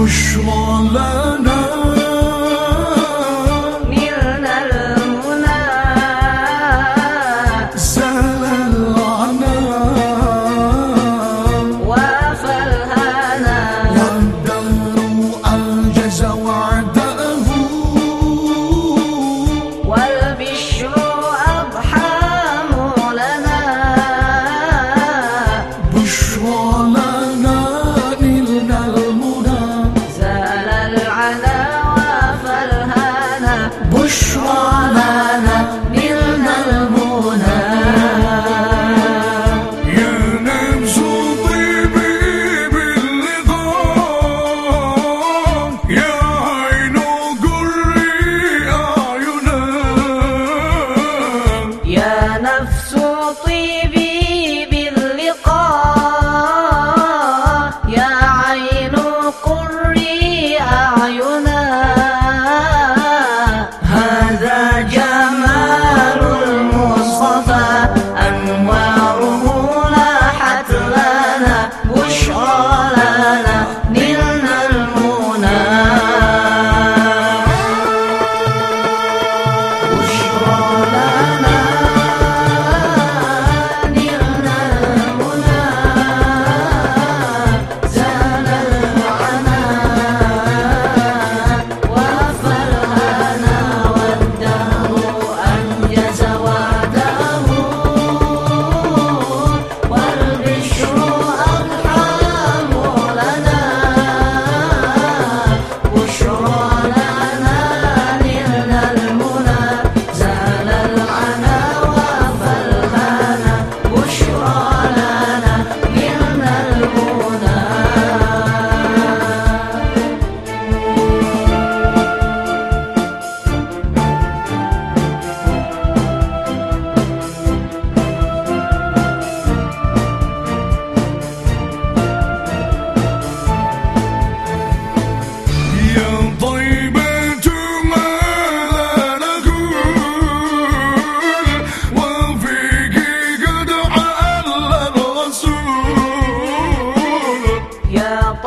push mon lana 我说。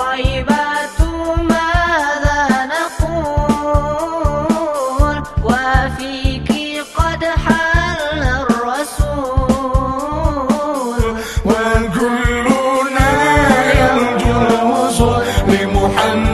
الطيبات ماذا نقول؟ وفيك قد حل الرسول. وكلنا الوصول لمحمد